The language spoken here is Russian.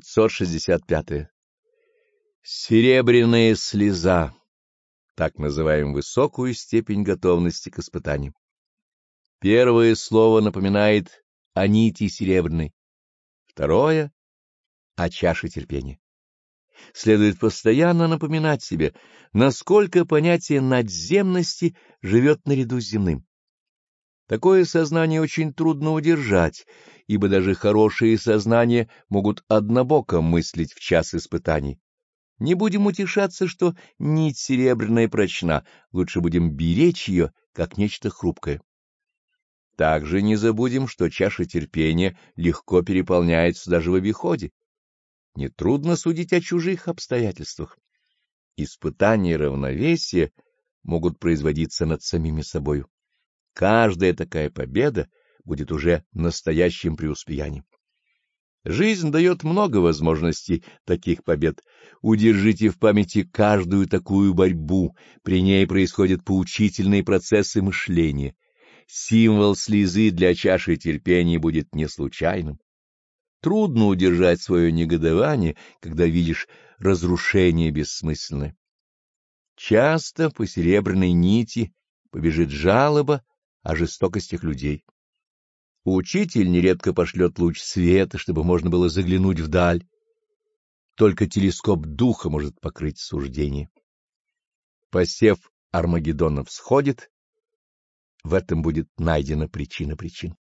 565. Серебряная слеза. Так называем высокую степень готовности к испытаниям. Первое слово напоминает о нити серебряной, второе — о чаше терпения. Следует постоянно напоминать себе, насколько понятие надземности живет наряду с земным. Такое сознание очень трудно удержать, ибо даже хорошие сознания могут однобоко мыслить в час испытаний. Не будем утешаться, что нить серебряная прочна, лучше будем беречь ее, как нечто хрупкое. Также не забудем, что чаша терпения легко переполняется даже в обиходе. Нетрудно судить о чужих обстоятельствах. Испытания равновесия могут производиться над самими собою. Каждая такая победа будет уже настоящим преуспеянием. Жизнь дает много возможностей таких побед. Удержите в памяти каждую такую борьбу, при ней происходят поучительные процессы мышления. Символ слезы для чаши терпения будет не случайным. Трудно удержать свое негодование, когда видишь разрушение бессмысленное. Часто по серебряной нити побежит жалоба о жестокостях людей. Учитель нередко пошлет луч света, чтобы можно было заглянуть вдаль. Только телескоп духа может покрыть суждение. Посев Армагеддона всходит, в этом будет найдена причина причин.